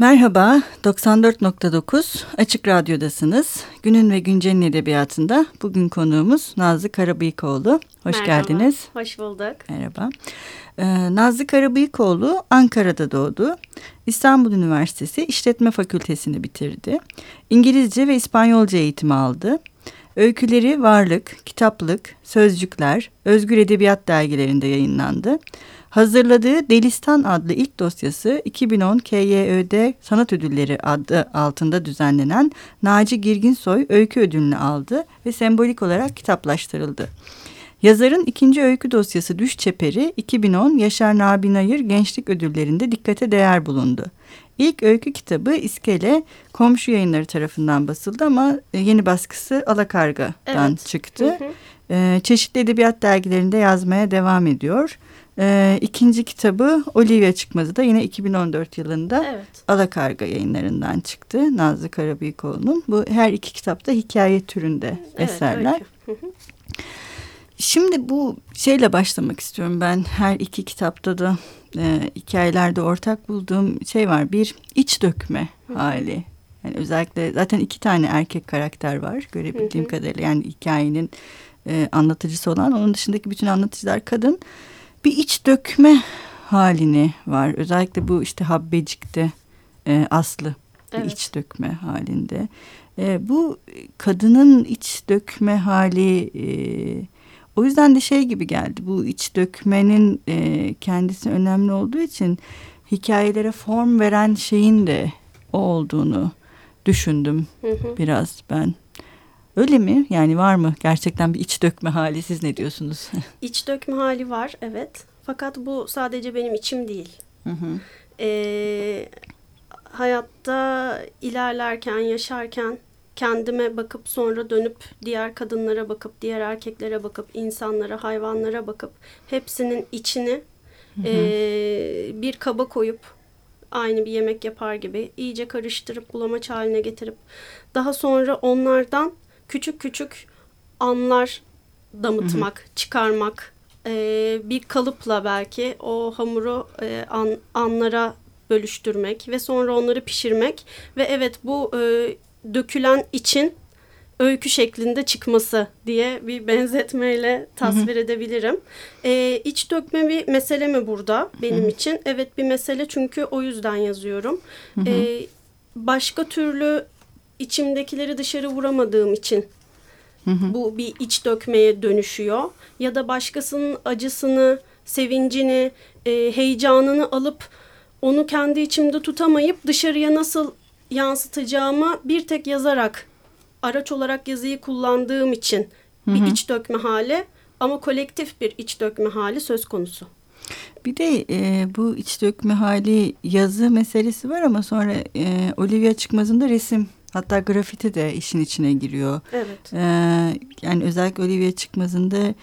Merhaba, 94.9 Açık Radyo'dasınız. Günün ve Güncel'in edebiyatında bugün konuğumuz Nazlı Karabıyıkoğlu. Hoş Merhaba, geldiniz. Hoş bulduk. Merhaba. Ee, Nazlı Karabıyıkoğlu Ankara'da doğdu. İstanbul Üniversitesi İşletme Fakültesini bitirdi. İngilizce ve İspanyolca eğitimi aldı. Öyküleri Varlık, Kitaplık, Sözcükler, Özgür Edebiyat dergilerinde yayınlandı. Hazırladığı Delistan adlı ilk dosyası 2010 KYÖ'de Sanat Ödülleri adı altında düzenlenen Naci Girginsoy Öykü Ödülünü aldı ve sembolik olarak kitaplaştırıldı. Yazarın ikinci öykü dosyası Düş Çeperi 2010 Yaşar Nabi Nayır Gençlik Ödülleri'nde dikkate değer bulundu. İlk öykü kitabı İskele komşu yayınları tarafından basıldı ama e, yeni baskısı Alakarga'dan Evet. çıktı. Hı hı. Ee, çeşitli edebiyat dergilerinde yazmaya devam ediyor. Ee, ikinci kitabı Olivia Çıkmazı da yine 2014 yılında Evet. Alakarga yayınlarından çıktı. Nazlı Karabıyıkoğlu'nun. Bu her iki kitapta hikaye türünde Evet, eserler. Hı hı. Şimdi bu şeyle başlamak istiyorum ben. Her iki kitapta da e, hikayelerde ortak bulduğum şey var. Bir iç dökme hali. Yani özellikle zaten iki tane erkek karakter var görebildiğim Hı hı. kadarıyla. Yani hikayenin e, anlatıcısı olan onun dışındaki bütün anlatıcılar kadın. Bir iç dökme halini var. Özellikle bu işte Habbecik'te e, Aslı bir Evet. iç dökme halinde. E, bu kadının iç dökme hali e, o yüzden de şey gibi geldi. Bu iç dökmenin e, kendisi önemli olduğu için hikayelere form veren şeyin de o olduğunu düşündüm Hı hı. biraz ben. Öyle mi? Yani var mı gerçekten bir iç dökme hali? Siz ne diyorsunuz? İç dökme hali var evet. Fakat bu sadece benim içim değil. Hı hı. Ee, hayatta ilerlerken, yaşarken kendime bakıp sonra dönüp diğer kadınlara bakıp, diğer erkeklere bakıp, insanlara, hayvanlara bakıp hepsinin içini ee, bir kaba koyup aynı bir yemek yapar gibi iyice karıştırıp bulamaç haline getirip daha sonra onlardan küçük küçük anlar damıtmak, çıkarmak, ee, bir kalıpla belki o hamuru e, an, anlara bölüştürmek ve sonra onları pişirmek ve evet bu e, dökülen için öykü şeklinde çıkması diye bir benzetmeyle tasvir edebilirim. E, iç dökme bir mesele mi burada benim için? Evet bir mesele çünkü o yüzden yazıyorum. E, başka türlü içimdekileri dışarı vuramadığım için bu bir iç dökmeye dönüşüyor. Ya da başkasının acısını, sevincini, e, heyecanını alıp onu kendi içimde tutamayıp dışarıya nasıl yansıtacağımı bir tek yazarak, araç olarak yazıyı kullandığım için bir iç dökme hali ama kolektif bir iç dökme hali söz konusu. Bir de e, bu iç dökme hali yazı meselesi var ama sonra e, Olivia Çıkmaz'ın da resim hatta grafiti de işin içine giriyor. Evet. E, yani özellikle Olivia Çıkmaz'ın da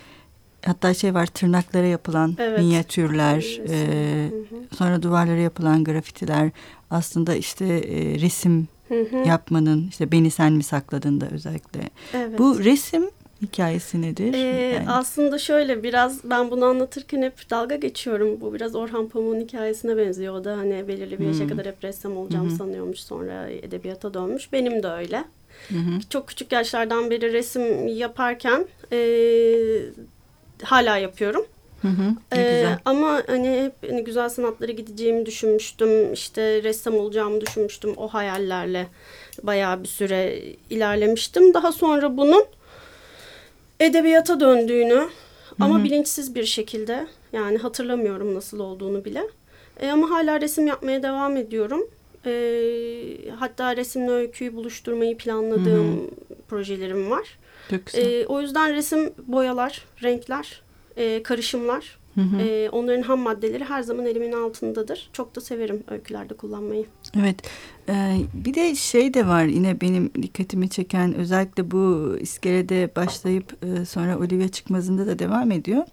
hatta şey var tırnaklara yapılan Evet. minyatürler, e, Hı hı. sonra duvarlara yapılan grafitiler aslında işte e, resim Hı hı. yapmanın işte beni sen mi sakladın da özellikle. Evet. Bu resim hikayesi nedir? Ee, Yani- Aslında şöyle biraz ben bunu anlatırken hep dalga geçiyorum. Bu biraz Orhan Pamuk'un hikayesine benziyor. O da hani belirli bir yaşa Hmm. kadar hep ressam olacağım hı. sanıyormuş. Sonra edebiyata dönmüş. Benim de öyle. Hı. Çok küçük yaşlardan beri resim yaparken e, hala yapıyorum. Hı hı. Ee, güzel. ama hani hep hani güzel sanatlara gideceğimi düşünmüştüm. İşte ressam olacağımı düşünmüştüm. O hayallerle bayağı bir süre ilerlemiştim. Daha sonra bunun edebiyata döndüğünü ama bilinçsiz bir şekilde yani hatırlamıyorum nasıl olduğunu bile. E, ama hala resim yapmaya devam ediyorum. E, hatta resimle öyküyü buluşturmayı planladığım projelerim var. E, o yüzden resim, boyalar, renkler, e, karışımlar, Hı hı. e, onların ham maddeleri her zaman elimin altındadır. Çok da severim öykülerde kullanmayı. Evet. Ee, bir de şey de var yine benim dikkatimi çeken özellikle bu iskelede başlayıp e, sonra Olivia Çıkmaz'ında da devam ediyor.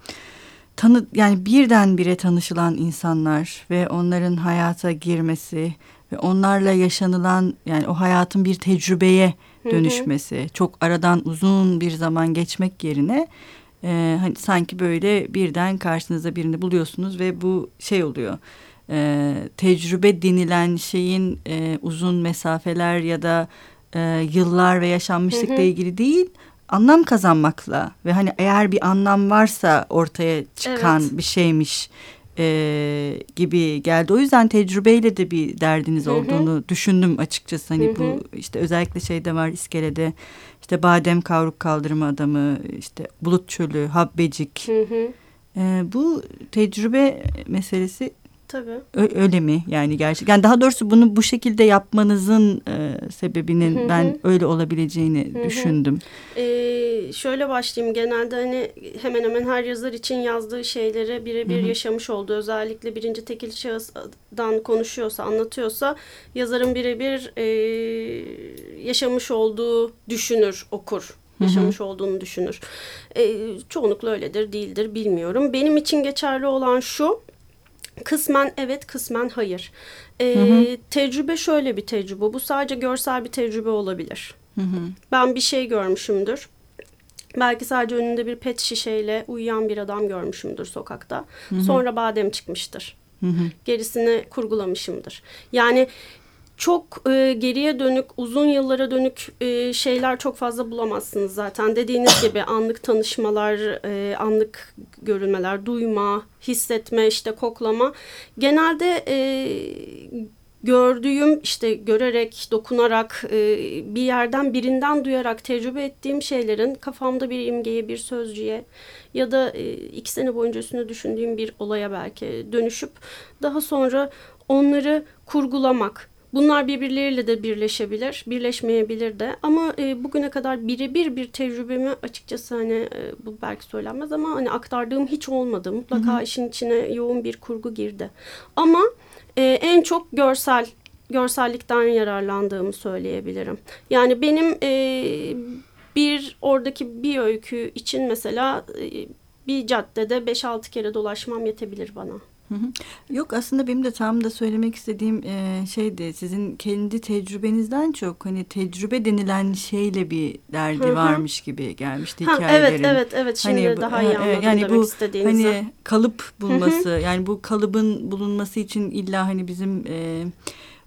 Tanı yani birdenbire tanışılan insanlar ve onların hayata girmesi ve onlarla yaşanılan yani o hayatın bir tecrübeye Hı hı. dönüşmesi. Çok aradan uzun bir zaman geçmek yerine e, hani sanki böyle birden karşınıza birini buluyorsunuz ve bu şey oluyor. E, tecrübe denilen şeyin e, uzun mesafeler ya da e, yıllar ve yaşanmışlıkla hı hı. ilgili değil anlam kazanmakla ve hani eğer bir anlam varsa ortaya çıkan evet. bir şeymiş e, gibi geldi. O yüzden tecrübeyle de bir derdiniz olduğunu hı hı. düşündüm açıkçası. Hani hı hı. bu işte özellikle şeyde var iskelede işte badem kavruk kaldırma adamı işte bulut çölü habbecik. Hı hı. E, bu tecrübe meselesi Tabii. öyle mi yani gerçek? Yani daha doğrusu bunu bu şekilde yapmanızın e, sebebinin Hı-hı. ben öyle olabileceğini Hı-hı. düşündüm. Ee, şöyle başlayayım. Genelde hani hemen hemen her yazar için yazdığı şeyleri birebir yaşamış olduğu özellikle birinci tekil şahısdan konuşuyorsa, anlatıyorsa yazarın birebir e, yaşamış olduğu düşünür, okur yaşamış hı hı. olduğunu düşünür. E, çoğunlukla öyledir, değildir bilmiyorum. Benim için geçerli olan şu, Kısmen evet, kısmen hayır. Ee, hı hı. Tecrübe şöyle bir tecrübe. Bu sadece görsel bir tecrübe olabilir. Hı hı. Ben bir şey görmüşümdür. Belki sadece önünde bir pet şişeyle uyuyan bir adam görmüşümdür sokakta. Hı hı. Sonra badem çıkmıştır. Hı hı. Gerisini kurgulamışımdır. Yani çok e, geriye dönük, uzun yıllara dönük e, şeyler çok fazla bulamazsınız zaten. Dediğiniz gibi anlık tanışmalar, e, anlık görülmeler, duyma, hissetme, işte koklama. Genelde e, gördüğüm, işte görerek, dokunarak, e, bir yerden birinden duyarak tecrübe ettiğim şeylerin kafamda bir imgeye, bir sözcüğe ya da e, iki sene boyunca üstüne düşündüğüm bir olaya belki dönüşüp daha sonra onları kurgulamak Bunlar birbirleriyle de birleşebilir, birleşmeyebilir de. Ama e, bugüne kadar birebir bir tecrübemi açıkçası hani e, bu belki söylenmez ama hani aktardığım hiç olmadı. Mutlaka hı hı. işin içine yoğun bir kurgu girdi. Ama e, en çok görsel görsellikten yararlandığımı söyleyebilirim. Yani benim e, bir oradaki bir öykü için mesela e, bir caddede 5-6 kere dolaşmam yetebilir bana. Yok aslında benim de tam da söylemek istediğim e, şeydi sizin kendi tecrübenizden çok hani tecrübe denilen şeyle bir derdi hı hı. varmış gibi gelmişti ha, hikayelerin. Evet evet evet şimdi hani, daha iyi anladım yani demek bu, istediğinizi. Hani kalıp bulması hı hı. yani bu kalıbın bulunması için illa hani bizim e,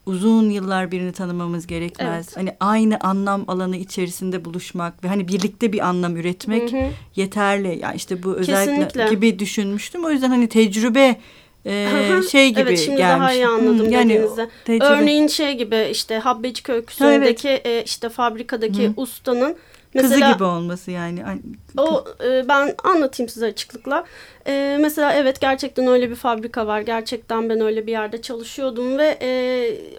uzun yıllar birini tanımamız gerekmez. Evet. Hani aynı anlam alanı içerisinde buluşmak ve hani birlikte bir anlam üretmek hı hı. yeterli. Yani işte bu özellikle Kesinlikle. gibi düşünmüştüm. O yüzden hani tecrübe e, şey gibi evet, şimdi gelmiş. daha iyi anladım hmm, yani dediğinizi. Örneğin şey gibi işte Habbecik öyküsündeki evet. e, işte fabrikadaki Hı. ustanın Mesela, Kızı gibi olması yani. O e, ben anlatayım size açıklıkla. E, mesela evet gerçekten öyle bir fabrika var. Gerçekten ben öyle bir yerde çalışıyordum ve e,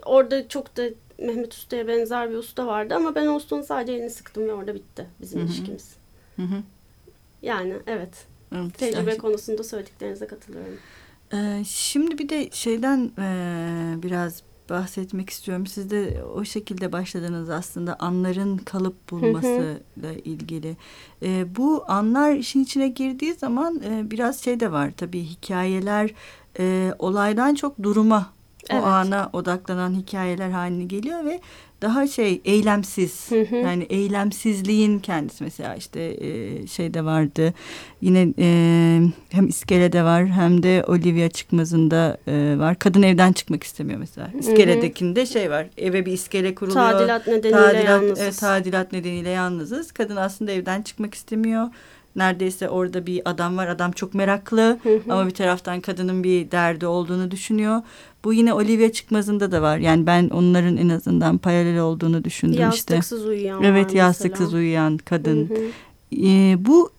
orada çok da Mehmet Usta'ya benzer bir usta vardı ama ben o ustanın sadece elini sıktım ve orada bitti bizim Hı -hı. ilişkimiz. Hı -hı. Yani evet. evet Tecrübe konusunda söylediklerinize katılıyorum. Ee, şimdi bir de şeyden e, biraz bahsetmek istiyorum. Siz de o şekilde başladınız aslında anların kalıp bulmasıyla ilgili. E, bu anlar işin içine girdiği zaman e, biraz şey de var tabii hikayeler e, olaydan çok duruma evet. o ana odaklanan hikayeler haline geliyor ve daha şey eylemsiz. Hı hı. yani eylemsizliğin kendisi. Mesela işte e, şeyde vardı. Yine e, hem iskelede var hem de Olivia çıkmazında e, var. Kadın evden çıkmak istemiyor mesela. İskeledekinde şey var. Eve bir iskele kuruluyor. Tadilat nedeniyle tadilat, yalnızız. e, tadilat nedeniyle yalnızız. Kadın aslında evden çıkmak istemiyor neredeyse orada bir adam var. Adam çok meraklı hı hı. ama bir taraftan kadının bir derdi olduğunu düşünüyor. Bu yine Olivia Çıkmaz'ında da var. Yani ben onların en azından paralel olduğunu düşündüm yastıksız işte. uyuyan Evet yastıksız mesela. uyuyan kadın. Hı hı. Ee, bu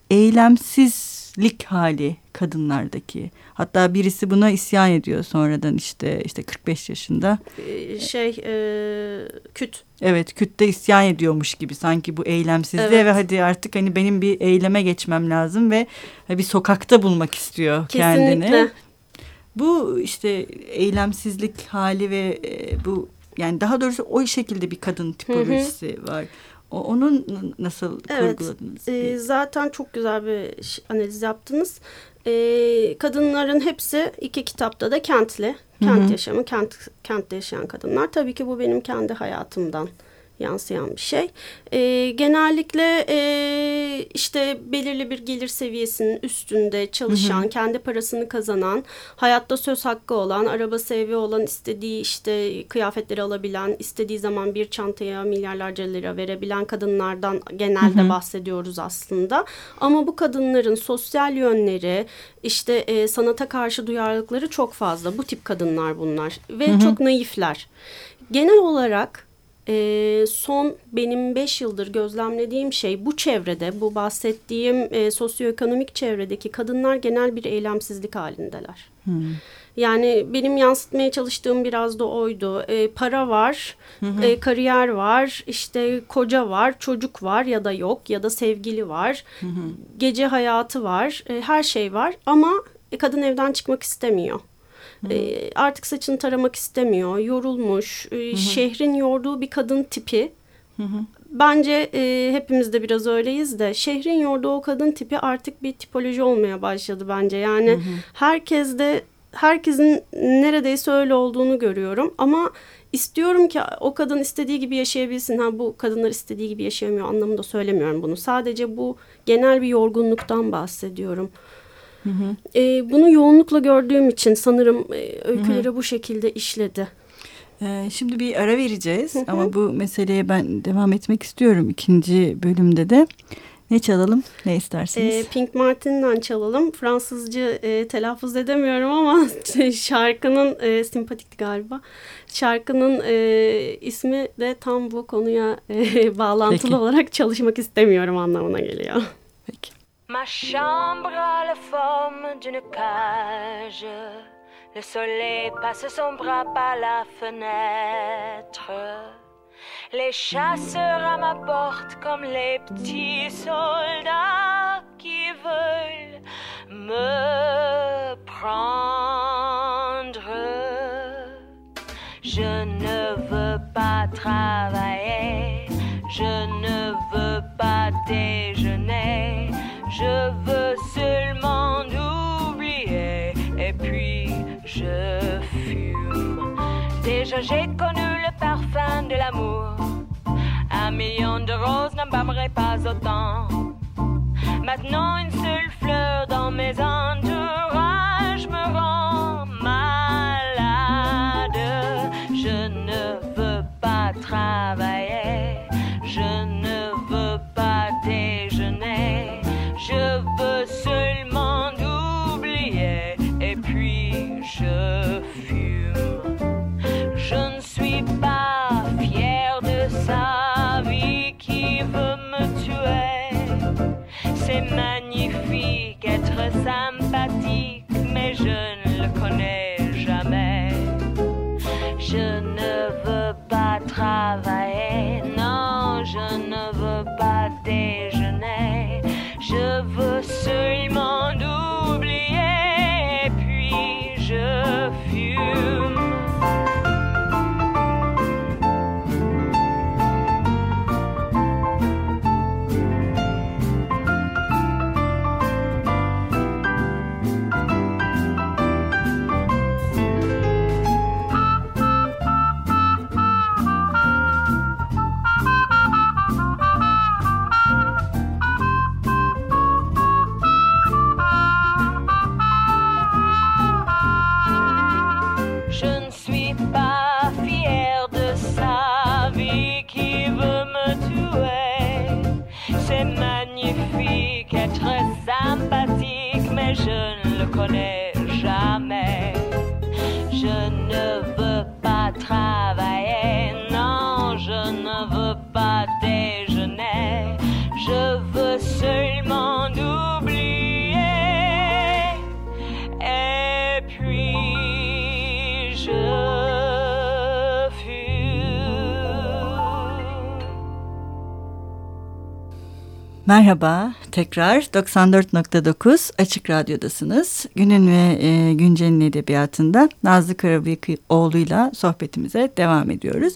eylemsizlik hali kadınlardaki. Hatta birisi buna isyan ediyor sonradan işte işte 45 yaşında. Ee, şey e, küt. Evet kütte isyan ediyormuş gibi sanki bu eylemsizliğe evet. ve hadi artık hani benim bir eyleme geçmem lazım ve bir sokakta bulmak istiyor Kesinlikle. kendini. Bu işte eylemsizlik hali ve e, bu yani daha doğrusu o şekilde bir kadın tipolojisi hı hı. var. O, onun nasıl evet, kurguladınız? E, zaten çok güzel bir analiz yaptınız. E, kadınların hepsi iki kitapta da kentli. Kent Hı -hı. yaşamı, kent, kentte yaşayan kadınlar. Tabii ki bu benim kendi hayatımdan yansıyan bir şey. E, genellikle e, işte belirli bir gelir seviyesinin üstünde çalışan, hı hı. kendi parasını kazanan, hayatta söz hakkı olan, arabası evi olan, istediği işte kıyafetleri alabilen, istediği zaman bir çantaya milyarlarca lira verebilen kadınlardan genelde hı hı. bahsediyoruz aslında. Ama bu kadınların sosyal yönleri, işte e, sanata karşı duyarlılıkları çok fazla. Bu tip kadınlar bunlar ve hı hı. çok naifler. Genel olarak e, son benim beş yıldır gözlemlediğim şey bu çevrede, bu bahsettiğim e, sosyoekonomik çevredeki kadınlar genel bir eylemsizlik halindeler. Hmm. Yani benim yansıtmaya çalıştığım biraz da oydu. E, para var, hı E, kariyer var, işte koca var, çocuk var ya da yok ya da sevgili var, hı gece hayatı var, e, her şey var ama e, kadın evden çıkmak istemiyor. E, artık saçını taramak istemiyor, yorulmuş, e, şehrin yorduğu bir kadın tipi. Hı hı. Bence e, hepimiz de biraz öyleyiz de şehrin yorduğu o kadın tipi artık bir tipoloji olmaya başladı bence. Yani hı hı. herkes de herkesin neredeyse öyle olduğunu görüyorum ama istiyorum ki o kadın istediği gibi yaşayabilsin. Ha bu kadınlar istediği gibi yaşayamıyor anlamında söylemiyorum bunu. Sadece bu genel bir yorgunluktan bahsediyorum. Hı hı. E, bunu yoğunlukla gördüğüm için sanırım e, öyküleri hı hı. bu şekilde işledi. Ee, şimdi bir ara vereceğiz hı hı. ama bu meseleye ben devam etmek istiyorum ikinci bölümde de. Ne çalalım? Ne istersiniz? E, Pink Martin'den çalalım. Fransızca e, telaffuz edemiyorum ama şarkının e, simpatikti galiba. Şarkının e, ismi de tam bu konuya e, bağlantılı Peki. olarak çalışmak istemiyorum anlamına geliyor. Peki. Ma chambre a la forme d'une cage. Le soleil passe son bras par la fenêtre. Les chasseurs à ma porte comme les petits soldats qui veulent me prendre. Je ne veux pas travailler, je ne veux pas déjeuner. Je veux seulement oublier et puis je fume. Déjà j'ai connu le parfum de l'amour. Un million de roses n'embâmerait pas autant. Maintenant une seule fleur dans mes entourages Je ne le connais jamais. Je ne veux pas travailler. Merhaba, tekrar 94.9 Açık Radyo'dasınız. Günün ve e, Güncel'in edebiyatında Nazlı Karabıyıkoğlu'yla sohbetimize devam ediyoruz.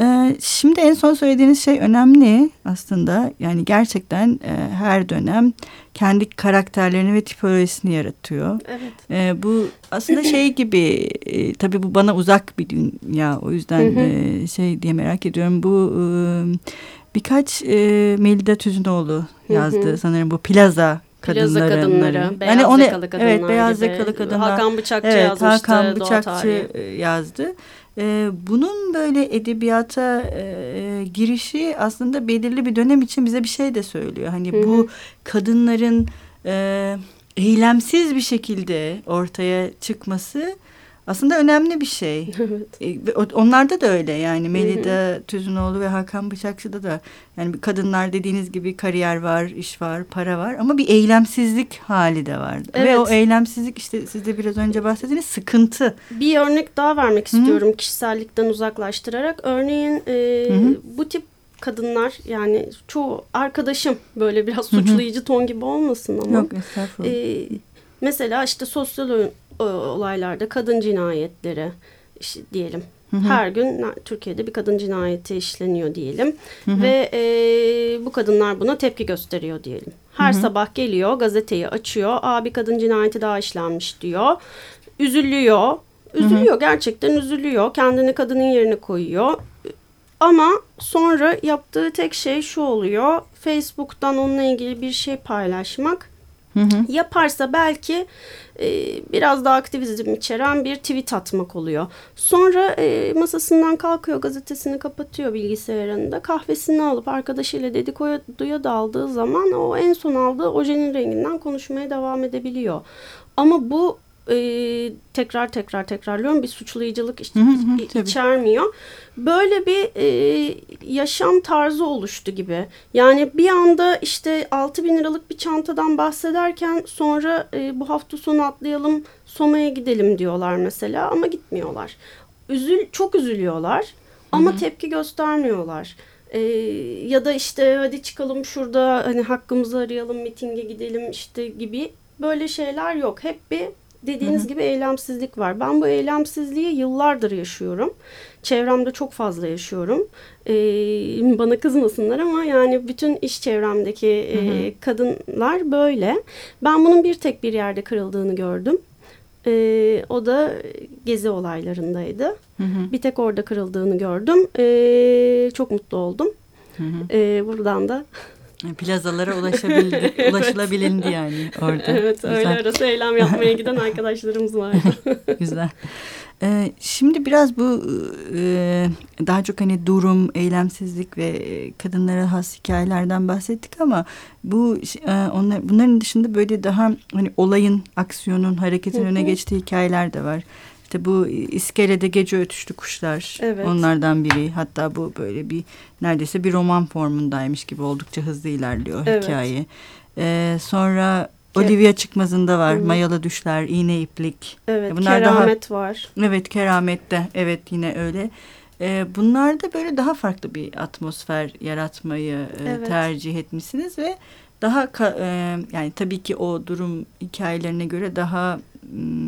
E, şimdi en son söylediğiniz şey önemli aslında. Yani gerçekten e, her dönem kendi karakterlerini ve tipolojisini yaratıyor. Evet. E, bu aslında şey gibi, e, tabii bu bana uzak bir dünya. O yüzden e, şey diye merak ediyorum. Bu... E, Birkaç e, Melida Tüzünoğlu yazdı Hı hı. sanırım bu plaza Plaza kadınları. kadınları, beyaz Hani onu- yakalı kadınlar Evet beyaz gibi. yakalı kadınlar. Hakan Bıçakçı evet, yazmıştı Hakan Bıçakçı e, yazdı. E, bunun böyle edebiyata e, girişi aslında belirli bir dönem için bize bir şey de söylüyor. Hani Hı hı. bu kadınların e, eylemsiz bir şekilde ortaya çıkması aslında önemli bir şey. Evet. E, ve Onlarda da öyle yani Melida Tüzünoğlu ve Hakan Bıçakçı'da da yani kadınlar dediğiniz gibi kariyer var, iş var, para var ama bir eylemsizlik hali de var. Ve Evet. o eylemsizlik işte siz de biraz önce bahsettiğiniz sıkıntı. Bir örnek daha vermek istiyorum kişisellikten uzaklaştırarak. Örneğin e, Hı hı. bu tip kadınlar yani çoğu arkadaşım böyle biraz suçlayıcı ton gibi olmasın ama. Yok estağfurullah. e, mesela işte sosyal olaylarda kadın cinayetleri işte diyelim. Hı hı. Her gün Türkiye'de bir kadın cinayeti işleniyor diyelim Hı hı. ve e, bu kadınlar buna tepki gösteriyor diyelim. Her Hı hı. sabah geliyor gazeteyi açıyor, aa bir kadın cinayeti daha işlenmiş diyor, üzülüyor, üzülüyor gerçekten üzülüyor, kendini kadının yerine koyuyor. Ama sonra yaptığı tek şey şu oluyor, Facebook'tan onunla ilgili bir şey paylaşmak Hı hı. yaparsa belki e, biraz daha aktivizm içeren bir tweet atmak oluyor. Sonra e, masasından kalkıyor, gazetesini kapatıyor bilgisayarında. Kahvesini alıp arkadaşıyla dedikoduya daldığı zaman o en son aldığı ojenin renginden konuşmaya devam edebiliyor. Ama bu e, tekrar tekrar tekrarlıyorum bir suçlayıcılık Hı hı hı, tabii. içermiyor. Böyle bir e, yaşam tarzı oluştu gibi. Yani bir anda işte 6 bin liralık bir çantadan bahsederken sonra e, bu hafta sonu atlayalım Soma'ya gidelim diyorlar mesela ama gitmiyorlar. Üzül çok üzülüyorlar ama tepki göstermiyorlar. E, ya da işte hadi çıkalım şurada hani hakkımızı arayalım mitinge gidelim işte gibi böyle şeyler yok. Hep bir dediğiniz gibi eylemsizlik var. Ben bu eylemsizliği yıllardır yaşıyorum. Çevremde çok fazla yaşıyorum. Ee, bana kızmasınlar ama yani bütün iş çevremdeki e, kadınlar böyle. Ben bunun bir tek bir yerde kırıldığını gördüm. Ee, o da gezi olaylarındaydı. Hı hı. Bir tek orada kırıldığını gördüm. Ee, çok mutlu oldum. Hı hı. Ee, buradan da Plazalara ulaşabildi, ulaşılabilindi yani orada. evet Güzel. öyle arası eylem yapmaya giden arkadaşlarımız vardı. Güzel. Ee, şimdi biraz bu e, daha çok hani durum, eylemsizlik ve e, kadınlara has hikayelerden bahsettik ama bu e, onlar, bunların dışında böyle daha hani olayın, aksiyonun, hareketin Hı hı. öne geçtiği hikayeler de var. İşte bu iskelede gece ötüşlü kuşlar Evet. onlardan biri. Hatta bu böyle bir neredeyse bir roman formundaymış gibi oldukça hızlı ilerliyor Evet. hikaye. Ee, sonra Olivia Çıkmazı'nda var. Hı. Mayalı Düşler, İğne İplik. Evet Bunlar daha- keramet var. Evet Keramet'te evet yine öyle. Ee, bunlar da böyle daha farklı bir atmosfer yaratmayı e, Evet. tercih etmişsiniz ve daha e, yani tabii ki o durum hikayelerine göre daha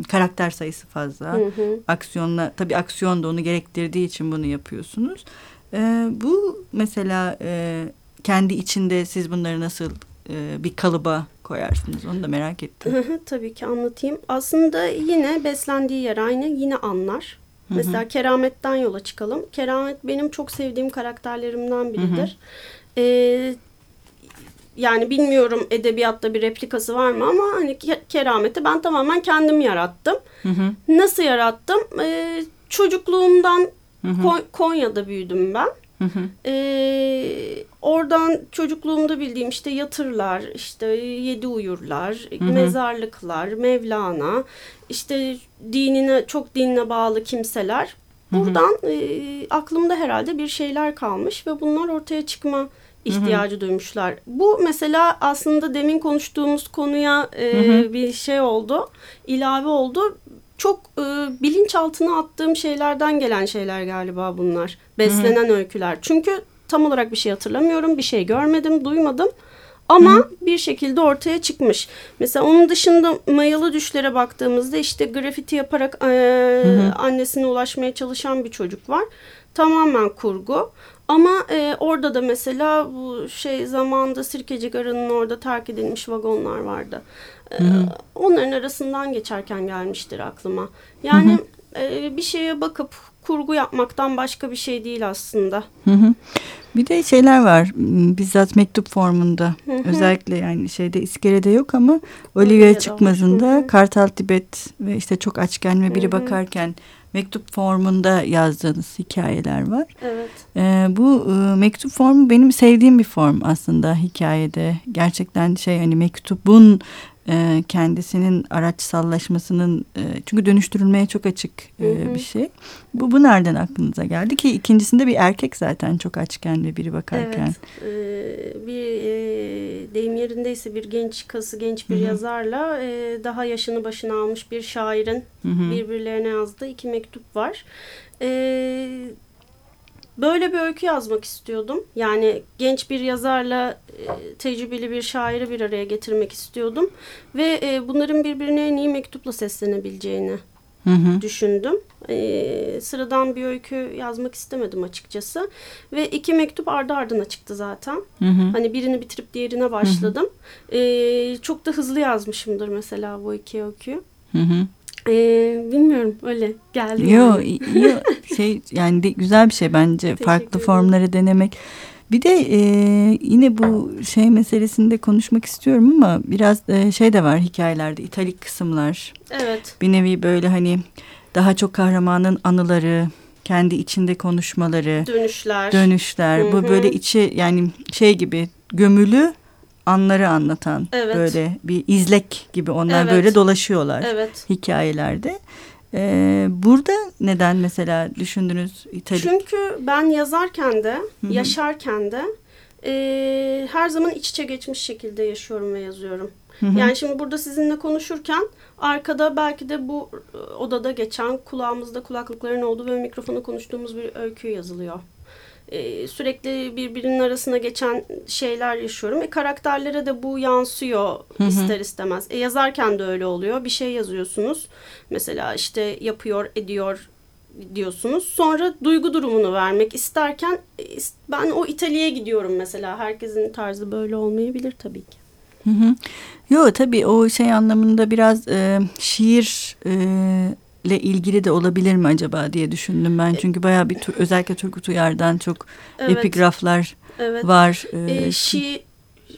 karakter sayısı fazla. Hı hı. Aksiyonla tabii aksiyon da onu gerektirdiği için bunu yapıyorsunuz. Ee, bu mesela e, kendi içinde siz bunları nasıl e, bir kalıba koyarsınız onu da merak ettim. Hı hı, Tabii ki anlatayım. Aslında yine beslendiği yer aynı. Yine anlar. Hı hı. Mesela Keramet'ten yola çıkalım. Keramet benim çok sevdiğim karakterlerimden biridir. Ee, yani bilmiyorum edebiyatta bir replikası var mı ama hani Ke- Keramet'i ben tamamen kendim yarattım. Hı hı, Nasıl yarattım? Ee, çocukluğumdan hı hı, Kon- Konya'da büyüdüm ben. hı hı, Ee, oradan çocukluğumda bildiğim işte yatırlar, işte yedi uyurlar, hı. mezarlıklar, Mevlana, işte dinine çok dinine bağlı kimseler. Hı hı. Buradan e, aklımda herhalde bir şeyler kalmış ve bunlar ortaya çıkma ihtiyacı duymuşlar. Bu mesela aslında demin konuştuğumuz konuya e, bir şey oldu, ilave oldu. Çok e, bilinçaltına attığım şeylerden gelen şeyler galiba bunlar. Beslenen öyküler. Çünkü tam olarak bir şey hatırlamıyorum, bir şey görmedim, duymadım. Ama Hı. bir şekilde ortaya çıkmış. Mesela onun dışında mayalı düşlere baktığımızda işte grafiti yaparak e, annesine ulaşmaya çalışan bir çocuk var. Tamamen kurgu. Ama e, orada da mesela bu şey zamanda Sirkeci Garı'nın orada terk edilmiş vagonlar vardı. E, onların arasından geçerken gelmiştir aklıma. Yani E, bir şeye bakıp kurgu yapmaktan başka bir şey değil aslında. Hı hı. Bir de şeyler var bizzat mektup formunda hı hı. özellikle yani şeyde iskelede yok ama Olivia çıkmazında hı hı. Kartal Tibet ve işte çok açken ve biri hı hı. bakarken mektup formunda yazdığınız hikayeler var. Evet. Ee, bu e, mektup formu benim sevdiğim bir form aslında hikayede. Gerçekten şey hani mektubun e, kendisinin araçsallaşmasının e, çünkü dönüştürülmeye çok açık e, hı hı. bir şey. Bu, bu nereden aklınıza geldi ki ikincisinde bir erkek zaten çok açken ve biri bakarken. Evet. Bir e, deyim yerindeyse bir genç kası genç bir hı hı. yazarla e, daha yaşını başına almış bir şairin hı hı. birbirlerine yazdığı iki mektup var. Evet böyle bir öykü yazmak istiyordum. Yani genç bir yazarla e, tecrübeli bir şairi bir araya getirmek istiyordum. Ve e, bunların birbirine en iyi mektupla seslenebileceğini hı hı. düşündüm. E, sıradan bir öykü yazmak istemedim açıkçası. Ve iki mektup ardı ardına çıktı zaten. Hı hı. Hani birini bitirip diğerine başladım. Hı hı. Çok da hızlı yazmışımdır mesela bu iki öyküyü. Hı hı. Ee, bilmiyorum öyle geldi. Yo, yo şey yani de, güzel bir şey bence farklı formları denemek. Bir de e, yine bu şey meselesinde konuşmak istiyorum ama biraz e, şey de var hikayelerde italik kısımlar. Evet. Bir nevi böyle hani daha çok kahramanın anıları, kendi içinde konuşmaları, dönüşler. Dönüşler. Hı -hı. Bu böyle içi yani şey gibi gömülü anları anlatan evet. böyle bir izlek gibi onlar evet. böyle dolaşıyorlar evet. hikayelerde. Ee, burada neden mesela düşündünüz İtali? Çünkü ben yazarken de Hı -hı. yaşarken de e, her zaman iç içe geçmiş şekilde yaşıyorum ve yazıyorum. Hı -hı. Yani şimdi burada sizinle konuşurken arkada belki de bu odada geçen kulağımızda kulaklıkların olduğu ve mikrofona konuştuğumuz bir öykü yazılıyor e, sürekli birbirinin arasına geçen şeyler yaşıyorum. E, karakterlere de bu yansıyor hı hı. ister istemez. E, yazarken de öyle oluyor. Bir şey yazıyorsunuz. Mesela işte yapıyor, ediyor diyorsunuz. Sonra duygu durumunu vermek isterken e, ben o İtalya'ya gidiyorum mesela. Herkesin tarzı böyle olmayabilir tabii ki. Hı hı. Yo tabii o şey anlamında biraz e, şiir e, ile ilgili de olabilir mi acaba diye düşündüm ben. Çünkü bayağı bir özellikle Turgut Uyar'dan çok evet. epigraflar evet. var. Ee, şi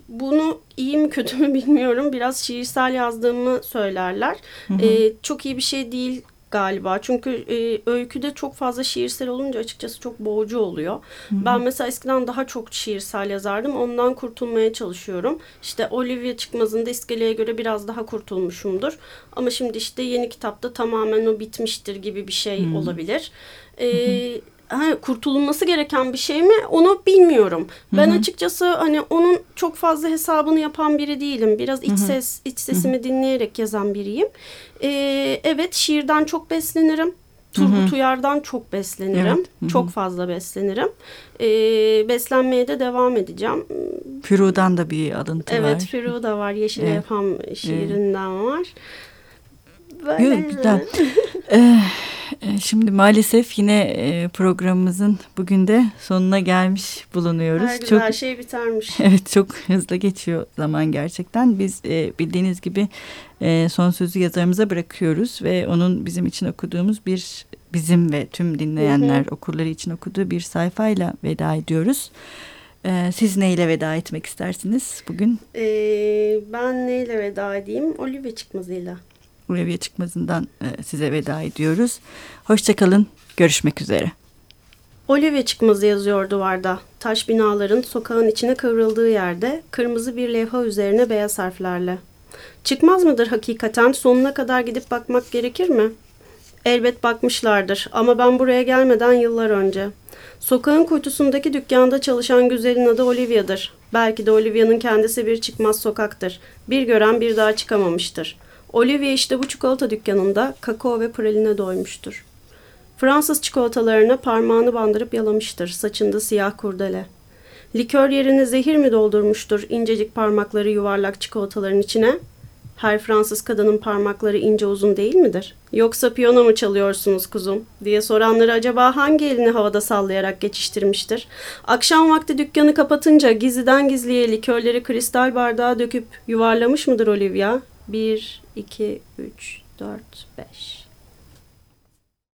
bunu iyi mi kötü mü bilmiyorum. Biraz şiirsel yazdığımı söylerler. Hı hı. Ee, çok iyi bir şey değil galiba. Çünkü e, öyküde çok fazla şiirsel olunca açıkçası çok boğucu oluyor. Hı-hı. Ben mesela eskiden daha çok şiirsel yazardım. Ondan kurtulmaya çalışıyorum. İşte Olivia Çıkmaz'ın da iskeleye göre biraz daha kurtulmuşumdur. Ama şimdi işte yeni kitapta tamamen o bitmiştir gibi bir şey Hı-hı. olabilir. Ee, ha, kurtulması gereken bir şey mi onu bilmiyorum. Ben Hı -hı. açıkçası hani onun çok fazla hesabını yapan biri değilim. Biraz iç Hı -hı. ses iç sesimi Hı -hı. dinleyerek yazan biriyim. Ee, evet şiirden çok beslenirim. Turgut Uyar'dan çok beslenirim. Evet. Hı -hı. Çok fazla beslenirim. Ee, beslenmeye de devam edeceğim. Firu'dan da bir alıntı evet, var. Evet Firu da var. Yeşil evet. Efham şiirinden evet. var. Böyle. Güzel. Ee, şimdi maalesef yine e, programımızın bugün de sonuna gelmiş bulunuyoruz. Her çok, her şey bitermiş. Evet çok hızlı geçiyor zaman gerçekten. Biz e, bildiğiniz gibi e, son sözü yazarımıza bırakıyoruz ve onun bizim için okuduğumuz bir bizim ve tüm dinleyenler hı hı. okurları için okuduğu bir sayfayla veda ediyoruz. Ee, siz neyle veda etmek istersiniz bugün? Ee, ben neyle veda edeyim? Olivia çıkmazıyla. Ulviye Çıkmaz'ından e, size veda ediyoruz. Hoşçakalın, görüşmek üzere. Olivia çıkmazı yazıyor duvarda. Taş binaların sokağın içine kıvrıldığı yerde kırmızı bir levha üzerine beyaz harflerle. Çıkmaz mıdır hakikaten sonuna kadar gidip bakmak gerekir mi? Elbet bakmışlardır ama ben buraya gelmeden yıllar önce. Sokağın kuytusundaki dükkanda çalışan güzelin adı Olivia'dır. Belki de Olivia'nın kendisi bir çıkmaz sokaktır. Bir gören bir daha çıkamamıştır.'' Olivia işte bu çikolata dükkanında kakao ve praline doymuştur. Fransız çikolatalarına parmağını bandırıp yalamıştır, saçında siyah kurdele. Likör yerine zehir mi doldurmuştur incecik parmakları yuvarlak çikolataların içine? Her Fransız kadının parmakları ince uzun değil midir? Yoksa piyano mu çalıyorsunuz kuzum? diye soranları acaba hangi elini havada sallayarak geçiştirmiştir? Akşam vakti dükkanı kapatınca gizliden gizliye likörleri kristal bardağa döküp yuvarlamış mıdır Olivia? Bir, iki, üç, dört, beş.